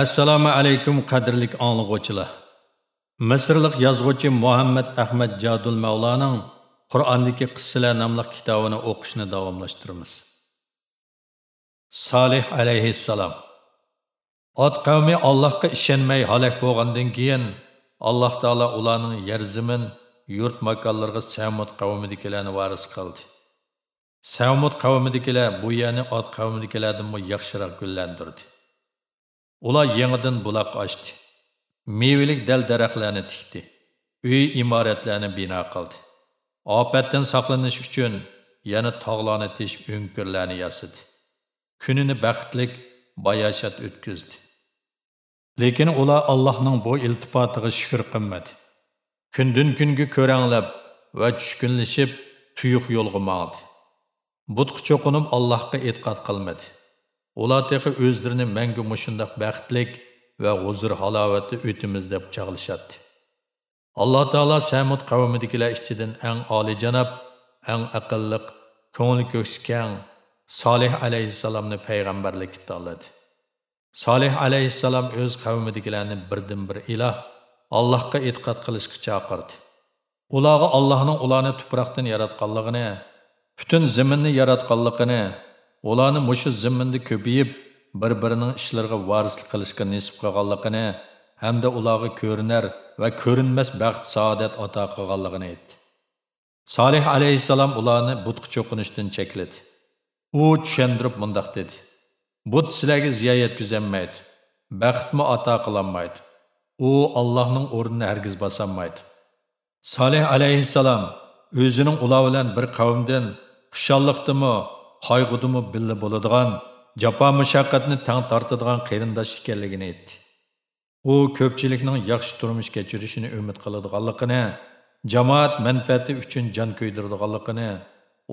assalomu alaykum qadrlik anglag'uvchilar misrlik yozuvchi muhammad ahmad jadul mavlaning qur'ondagi qissalar nomli kitobini o'qishni davomlashtiramiz. Solih alayhissalom. Ot qavmi allohga ishonmay halak bo'lgandan keyin alloh taolo ularning yer zimin yurt makonlarga samud qavmidikilarni varis qildi. Samud qavmidikilar bu yerni ot qavmidikilardan yaxshiroq gullantirdi. Ular yangidan bulaq ochdi. Mevalik dal daraxtlarni tikdi. Uy imoratlarni bino qildi. Ofatdan saqlanish uchun yana tog'larni teshib o'nkirlarni yasadi. Kunini baxtlik bayashat o'tkazdi. Lekin ular Allohning bu iltifotiga shukr qilmadi. Kundan kunga ko'ranglab va tushkunlashib tuyuq yo'lga mangdi. Butqa cho'qinib Allohga e'tiqod qilmadi. Ular tehi o'zlarini mangu mushundoq baxtlik va huzur halovatda o'timiz deb chaqlishadi alloh taolo samud qavmidagilar ichidan eng oliyjanob eng aqlliq ko'ngli ko'ksi solih alayhissalomni payg'ambarlikka tanladi solih alayhissalom o'z qavmidagilarni birdan bir iloh allohga e'tiqod qilishga chaqirdi ularga allohning ularni tuproqdan yaratganligini butun zaminni yaratganligini ularni mushu zimminda ko'payib bir birining ishlariga varislik qilishga nisb qilganligini hamda ularga ko'rinar va ko'rinmas baxt saodat ato qilganligini aytdi solih alayhissalom ularni butqa cho'qinishdan chekladi u tushundirib mundoq dedi but sizlarga ziyo yetkazolmaydi baxtmi ato qilolmaydi u allohning o'rnini hargiz bosolmaydi solih alayhissalom o'zining ular bilan bir qavmdan xushalliqdimi qayg'udimi billa bo'ladigan jafo mushaqqatni tang tortadigan qarindosh ekanligini aytdi. U ko'pchilikning yaxshi turmush kechirishini umid qiladiganligini jamoat manfaati uchun jon kuydiradiganligini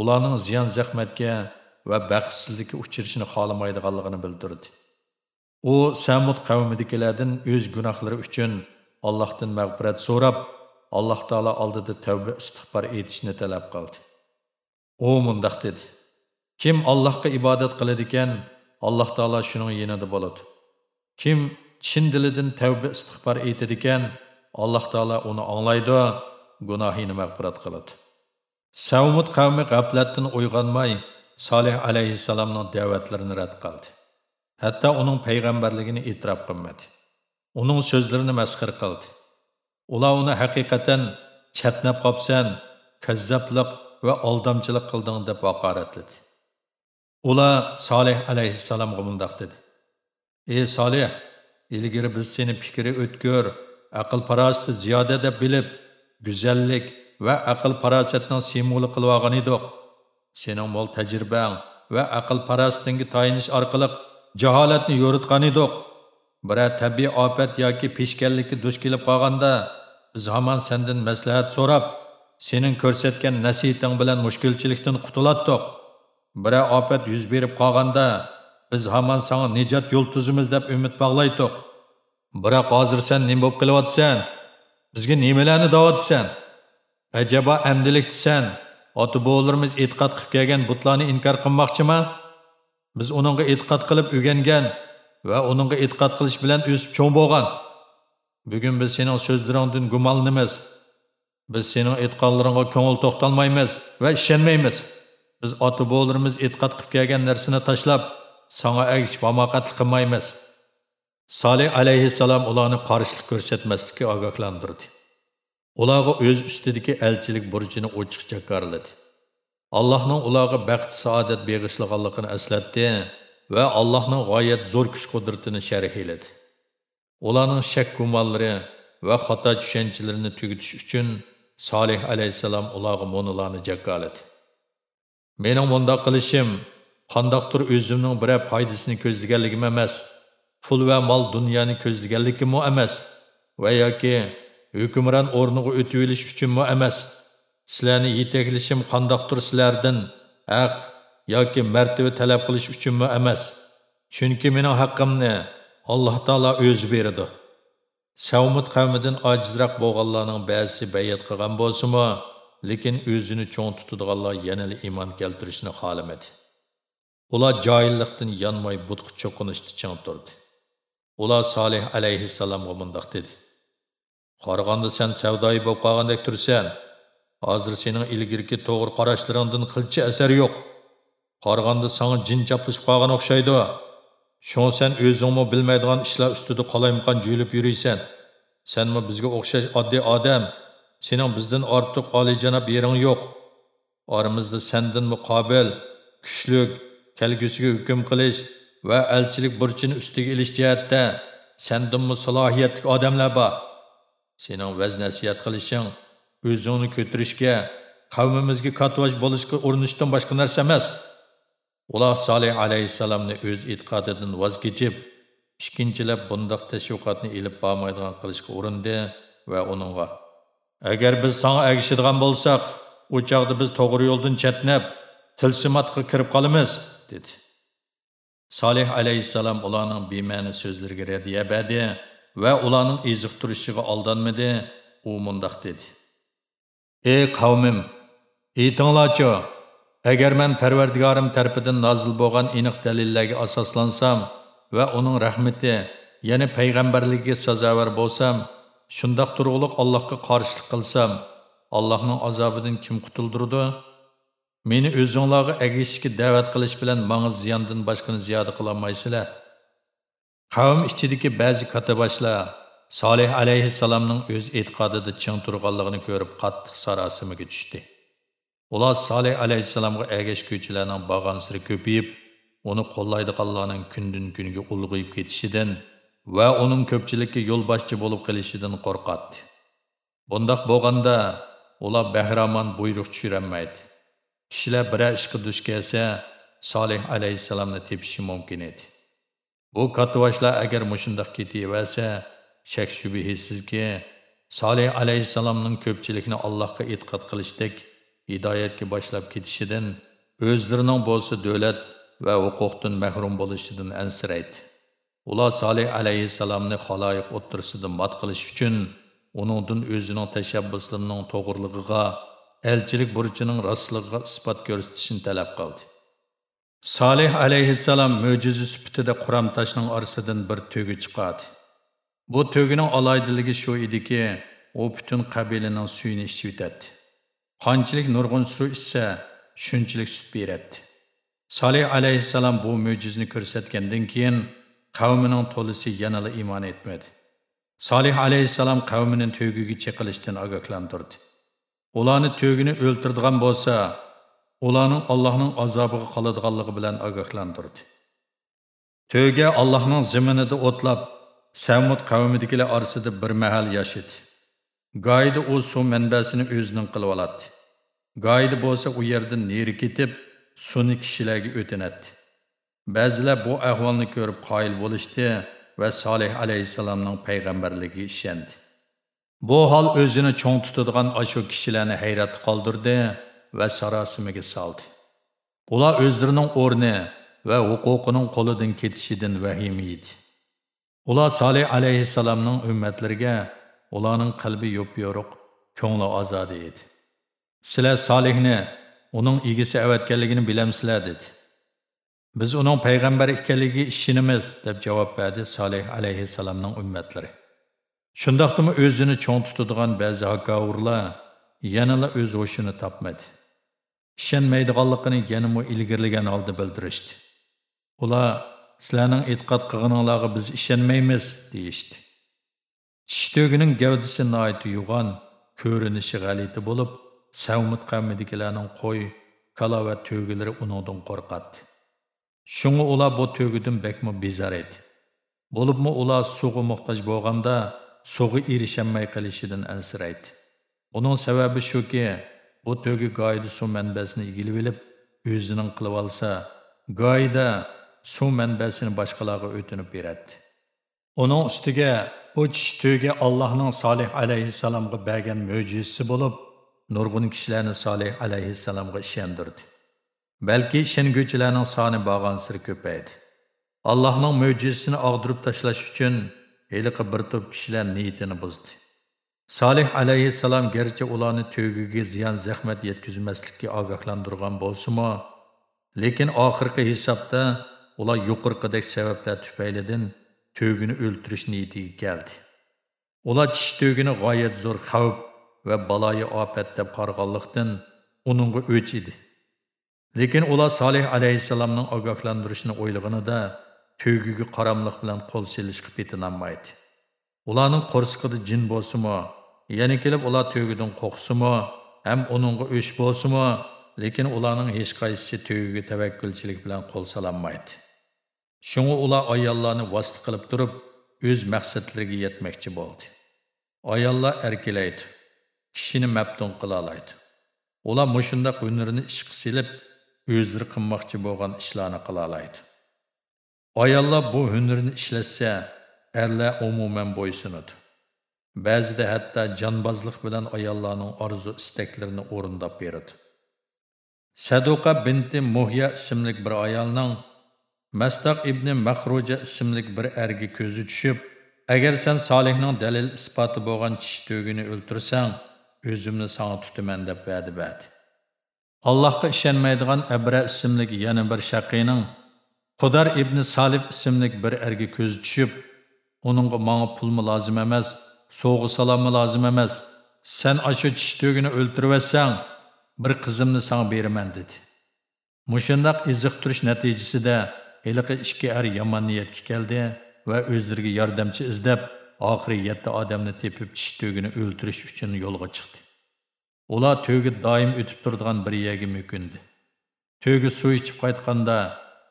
ularning ziyon zahmatga va baxtsizlikka uchrashini xohlamaydiganligini bildirdi. U samud qavmidagilardan o'z gunohlari uchun allohdan mag'firat so'rab alloh taolo oldida tavba istig'for etishni talab qildi. U mundoq dedi. Kim Allohga ibodat qiladi ekan, Alloh taolo shuning yonida bo'ladi. Kim chin dilidan tavba istig'for aytadi ekan, Alloh taolo uni anglaydi, gunohini mag'firat qiladi. Savmud qavmi g'aflatdan uyg'onmay Solih alayhissalomning da'vatlarini rad qildi. Hatto uning payg'ambarligini e'tirof qilmadi. Uning so'zlarini masxir qildi. Ular uni haqiqatan chatnab qopsan, kazzablik va aldamchilik qilding deb haqoratladi. Ular Salih alayhissalomga mundoq dedi. Ey Salih, ilgari biz seni fikri o'tkir, aql farosati ziyoda deb bilib, go'zallik va aql farosatning simvoli qilib olgan edik. Sening mol tajribang va aql farosatingga tayinish orqali jaholatni yo'ritgan edik. Biror tabiiy ofat yoki peshkanlikka duch kelib qolganda, biz hamon sendan maslahat so'rab, sening ko'rsatgan nasihating bilan mushkulchilikdan qutulatdik. Biror ofat yuz berib qolganda biz hamon sanga nijot yo'l tuzimiz deb umid bog'laydiq biroq hozir sen nima bo'lib qilyapsan bizga nimalarni davotisan ajabo amdilikdisan ota bobolarimiz e'tiqod qilib kelgan butlarni inkor qilmoqchimi biz uningga e'tiqod qilib o'rgangan va uningga e'tiqod qilish bilan o'sib cho'ng bo'lgan bugun biz sening so'zlaringdan gumonlanamiz biz sening e'tiqodlaringga ko'ngil to'xtalmaymiz va ishonmaymiz biz ota bobolarimiz e'tiqod qilib kelgan narsani tashlab sanga agish hamoqatli qilmaymiz. Solih alayhissalom ularni qarshilik ko'rsatmaslikka ogohlantirdi. Ularga o'z ustidagi elchilik burchini ochiq jakarladi. Allohning ularga baxt saodat beg'ishlaganligini eslatdi va allohning g'oyat zo'r kuch qudratini sharhladi ularning shak gumonlari va xato tushunchalarini tugutish uchun solih alayhissalom ularga monolarni jakoladi Mening bundaq qilishim qandoqdir o'zimning biror foydasini ko'zlaganligim emas, pul va mol dunyoni ko'zlaganligimmi emas va yoki hukmron o'rniga o'tib olish uchunmi emas. Sizlarni yetaklashim qandoqdir sizlardan haq yoki martaba talab qilish uchunmi emas. Chunki mening haqqimni Alloh taolo o'zi beradi. Savmut qavmidan ojizroq bo'lganlarning ba'zisi bayat qilgan bo'lsa-mu, lekin o'zini cho'ng tutadiganlar yanali iymon keltirishni xohlamadi. Ular joyillikdan yonmay butqa cho'qinishni ching turdi. Ular solih alayhissalomga mundoq dedi. Qaraganda san savdoyi bo'lib qolgandek tursan hozir sening ilgirki to'g'ri qarashlaringdan qilcha asar yo'q. Qaraganda sanga jin chaplashib qolgan o'xshaydi. Shu sen o'zingmi bilmaydigan ishlar ustida qolaymaqan jo'lib yuriysan. Senmi bizga o'xshash oddiy odam sening bizdan ortiq oliyjanob yering yo'q. Oramizda sendan muqobil kuchlik kelgusiga hukm qilish va elchilik burchini ustiga ilish jihatda sendinmi salohiyatli odamlar bor. Sening vaz nasihat qilishing o'zingni ko'tarishga qavmimizga katvaj bo'lishga urinishdan boshqa narsa emas. Ular solih alayhissalomni o'z e'tiqodidan voz kechib ikkinchilab bundoq tashviqotni ilib bormaydigan qilishga urindi va uningga agar biz sanga agishadigan bo'lsak u chog'da biz to'g'ri yo'ldan chatnab tilsimatga kirib qolamiz dedi. Solih alayhissalom ularning bema'ni so'zlariga radiya badi va ularning eziq turishiga aldanmadi u mundoq dedi. Ey qavmim Eytinglarchi, agar man parvardigorim tarafidan nozil bo'lgan aniq dalillarga asoslansam va uning rahmati ya'ni payg'ambarligiga sazovar bo'lsam shundoq turg'uliq allohga qarshilik qilsam allohning azobidan kim qutuldirdi? Meni o'zinglarga agishishga da'vat qilish bilan manga ziyondan boshqani ziyoda qilolmaysizlar. Qavm ichidagi ba'zi kataboshlar solih alayhissalomning o'z e'tiqodida ching turganligini ko'rib qattiq sarosimaga tushdi. Ular solih alayhissalomga agashguvchilarning bag'ansiri ko'payib uni qo'llaydiganlarning kundan kunga ulg'ayib ketishidan va uning ko'pchilikka yo'lboshchi bo'lib qilishidan qo'rqadi. bundoq bo'lganda ular bahramon buyruq tushirolmaydi. Kishilar biror ishga duch kelsa solih alayhissalomni tepishi mumkin edi. Bu katvoshlar agar mushundoq ketaversa shak shubhisizki solih alayhissalomning ko'pchilikni allohga e'tiqod qilishdek hidoyatga boshlab ketishidan o'zlarining bo'lsa davlat va huquqdan mahrum bo'lishidan ansiraydi. Ular solih alayhissalomni xaloyiq o'ttirisidan mat qilish uchun uningdan o'zining tashabbuslarining to'g'riligiga elchilik burchining rostligiga isbot ko'rsatishini talab qildi. Solih alayhissalom mo'jiza sifatida qur'on toshning orasidan bir tugi chiqadi. Bu tugining oloydiligi shu ediki u butun qabilaning suyini ichib yutadi qanchalik nurg'un suv ichsa shunchalik sut beradi. Solih alayhissalom bu mo'jizani ko'rsatgandan keyin qavmining to'lisi yanala iymon etmadi. Solih alayhissalom qavmining tugiga chiqilishdan ogohlantirdi. Ularni tugini o'ltirdigan bo'lsa ularning allohning azobiga qoladiganligi bilan ogohlantirdi. Tuga allohning ziminida o'tlab samud qavmidikilar orasida bir mahal yashadi goyida u suv manbasini o'zining qilib oladi goyida bo'lsa u yerdan neri ketib suvni kishilarga o'tinadi ba'zilar bu ahvolni ko'rib qoyil bo'lishdi va solih alayhissalomning payg'ambarligiga ishondi. Bu hol o'zini cho'ng tutadigan ashu kishilarni hayratga qoldirdi va sarosimaga soldi. Ular o'zlarining o'rni va huquqining qo'lidan ketishidan vahim edi ular solih alayhissalomning ummatlariga ularning qalbi yo'p yo'riq ko'ngli ozodi edi. Sizlar solihni uning egisi avatganligini bilamsizlar dedi. Biz uning payg'ambar ekanligiga ishonamiz deb javob berdi solih alayhissalomning ummatlari. Shundoqdimi o'zini cho'ng tutadigan ba'zi hakkavurlar yanala o'z ho'shini topmadi. Ishonmaydiganligini yanama ilgirligan oldi bildirishdi. Ular sizlarning e'tiqod qilganinglarga biz ishonmaymiz deyishdi. Tishto'gining gavdisi noit yo'g'on ko'rinishi g'aliti bo'lib savmut qavmidagilarning qo'y kala va to'gilari uningdan qo'rqatdi shunga ular bu to'gidan bakmi bezar edi bo'libmi ular suvga muhtoj bo'lganda suvga erisholmay qilishidan ansiraydi uning sababi shuki bu to'gi goyida suv manbasini egilib olib o'zining qilib olsa goyida suv manbasini boshqalarga o'tinib beradi uning ustiga bu to'gi allohning solih alayhissalomga bergan mo'jizasi bo'lib nurg'un kishilarni solih alayhissalomga ishondirdi balki ishonguvchilarning soni borgansiri ko'paydi. Allohning mo'jizasini og'dirib tashlash uchun heliqi bir to'p kishilar niyatini buzdi. Solih alayhissalom garchi ularni зиян ziyon zahmat yetkazmaslikka ogohlantirgan ма? lekin oxirgi hisobda ular yuqorqidek sabablar tufaylidan tövgini o'ltirish niyatiga keldi. Ular tish tövgini g'oyat zo'r xavf va baloyi ofat deb qaraganlikdan uningga o'ch edi. Lekin ular solih alayhissalomning ogohlantirishini o'ylaganida tövgiga qaramliq bilan qo'l silishga petinolmaydi ularning qo'rsiqida jin bo'lsimi yana kelib ular tövgidan qo'rqsimi ham uningga o'sh bo'lsimi lekin ularning hech qaysisi tövgiga tavakkulchilik bilan qo'l solanmaydi shunga ular ayollarni vosita qilib turib o'z maqsadlariga yetmoqchi bo'ldi. Ayollar erkalaydi kishini mabtun qila oladi. Ular mushundoq hunarini ishqa silib özləri qınmaqçı bolğan işlərini qıla alaydı. Ayollar bu hünürünü işləsə, ərlər ümumən boysunudu. Bəzidə hətta canbazlıq bilən ayolların arzu istəklərini orundab verirdi. Səduqa binti Muhya isimlik bir ayolunun Məstaq ibn Məxruca isimlik bir ərgi gözü düşüb, əgər sən Salihnin dəlil isbatı boğan kişi dögünü öldürsən, özümünü sana tutumən dəb vədi bədi. Allohga ishonmaydigan abra ismli yana bir shaqiyning qudar ibn salib ismli bir erga ko'z tushib uningga menga pulmi lozim emas sovg'i salommi lozim emas sen ashu tish tugini o'ltirvatsang bir qizimni senga beraman dedi. Mushundaq iziq turish natijasida heliqi ikki er yomon niyatga keldi va o'zlariga yordamchi izlab oxiri yetti odamni tepib tish tugini o'ltirish uchun yo'lga chiqdi. Ular tögi daim ötüp durduğun bir yerga mukindi Tögi su içip kaytkanda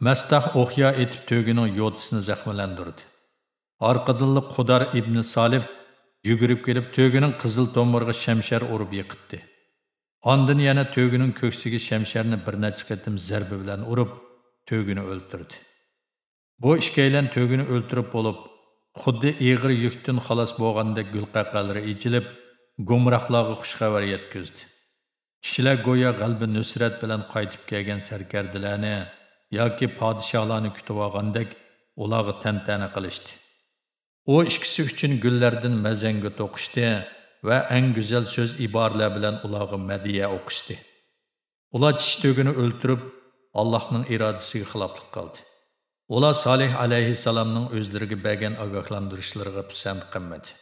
mastah o'xya etip to'gining yodisini zahmelendirdi. orqadanli qudar ibn Salif yugurib kelib to'gining kızıl tomirga şemşer urib yıkıttı. Andın yana tögünün köksigi şemşerini birine neçə qətim bilen bilan urub, tögünü öldürdü. Bu işkəylə tögünü öldürüp olup, xuddi iğir yüktün xalas boğanda gül qaqaları içilib, gumrohlarga xushxabar yetkazdi. Kishilar go'yo goya nusrat bilan qaytib kelgan sarkardilarni yoki podshohlarni kutib olgandek ularga tantana qilishdi. U ikkisi uchun gullardan mazanga to'qishdi va eng go'zal so'z iboralar bilan ularga madiya o'qishdi. Ular tish tugini o'ltirib allohning irodasiga xiloflik qildi. Ular solih alayhissalomning o'zlariga bergan ogohlantirishlariga pisand qilmadi.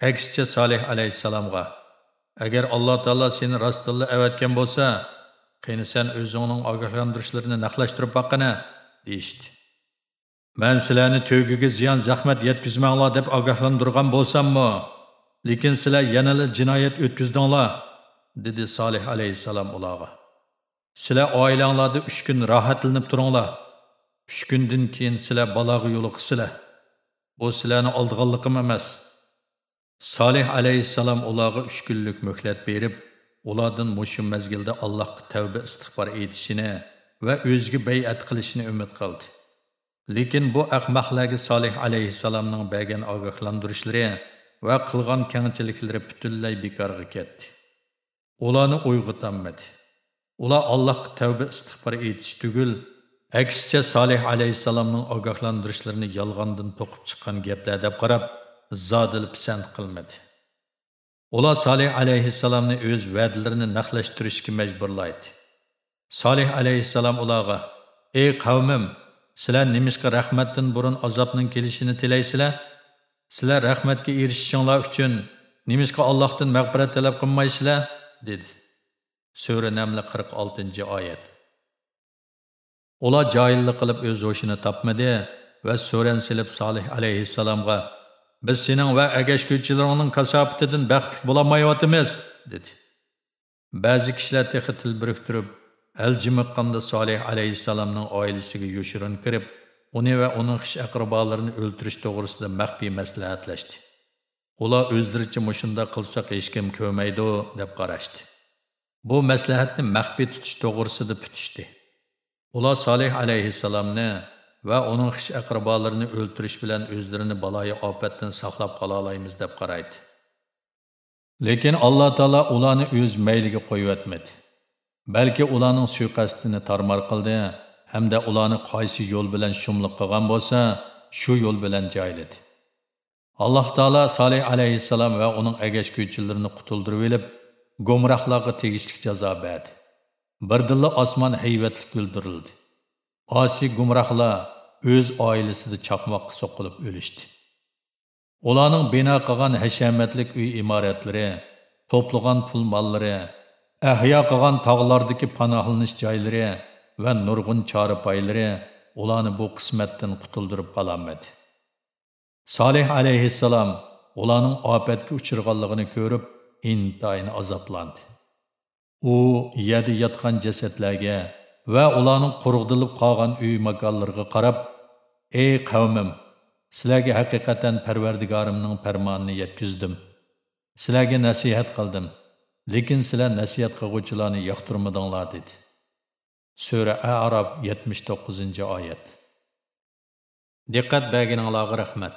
Aksicha solih alayhissalomga agar alloh taolo seni rostilla avatgan bo'lsa qani sen o'zingning ogohlantirishlarini naqlashtirib boqqana deyishdi. Man sizlarni to'giga ziyon zahmat yetkazmanglar deb ogohlantirgan bo'lsammi lekin sizlar yanala jinoyat o'tkazdinglar dedi solih alayhissalom ularga. Sizlar oilanglarda uch kun rohatlanib turinglar uch kundan keyin sizlar balog'i yo'liqisizlar bu sizlarni oldig'anliqim emas Salih alayhissalom ularga uch kunlik muhlat berib ulardan mushu mazgilda allohga tavba istig'for etishini va o'ziga bay'at qilishini umid qildi. Lekin bu ahmoqlarga solih alayhissalomning bergan ogohlantirishlari va qilgan kengchiliklari butunlay bekorga ketdi. Ularni uyg'otanmadi ular allohga tavba istig'for etish tugul aksicha solih alayhissalomning ogohlantirishlarini yolg'ondan to'qib chiqqan gaplar deb qarab zodil pisand qilmadi. Ular solih alayhissalomni o'z va'dalarini naqlashtirishga majburlaydi. Solih alayhissalom ularga ey qavmim sizlar nimishqa rahmatdan burun azobning kelishini tilaysizlar? Sizlar rahmatga erishishinglar uchun nimishqa allohdan mag'firat talab qilmaysizlar? dedi. Sura namli qirq oltinchi oyat. Ular joyillik qilib o'z o'shini topmadi va so'ran silib solih alayhissalomga biz sening va agashguvchilaringning kasofatidan baxtli bo'lolmayotimiz dedi. Ba'zi kishilar tehi til biriktirib aljimiqqanda solih alayhissalomning oilasiga yoshirin kirib uni va uning xish aqrabolarini o'ltirish to'g'risida maxfiy maslahatlashdi. Ular o'zlaricha mushunda qilsak hech kim ko'maydi deb qarashdi. Bu maslahatni maxfiy tutish to'g'risida putishdi. Ular solih alayhissalomni va uning xish aqrabolarini o'ltirish bilan o'zlarini baloyi ofatdan saqlab qola olamiz deb qaraydi. Lekin alloh taolo ularni o'z mayliga qo'yyotmadi balki ularning suiqasdini tarmor qildi hamda ularni qaysi yo'l bilan shumliq qilgan bo'lsa shu yo'l bilan joyladi alloh taolo solih alayhissalom va uning agashguvchilarini qutuldirib olib gumrohlarga tegishli jazo berdi. Birdilla osmon hayvatli kuldirildi Asi gumrohlar o'z oilasida chaqmoqqa so'qilib o'lishdi. Ularning bino qilgan hashamatlik uy imoratlari to'plagan pul mollari ahyo qilgan tog'lardagi panohlanish joylari va nurg'un choripoylari ularni bu qismatdan qutuldirib qololmadi. Solih alayhissalom ularning ofatga uchirganligini ko'rib intayin azoblandi. U yerda yotgan jasadlarga va ularning qurg'dilib qolgan uy makonlariga qarab ey qavmim sizlarga haqiqatan parvardigorimning farmonini yetkazdim. Sizlarga nasihat qildim lekin sizlar nasihat qilg'uvchilarni yoqtirmadinglar dedi. Sura arob 79 oyat. Diqqat berganinglarga rahmat.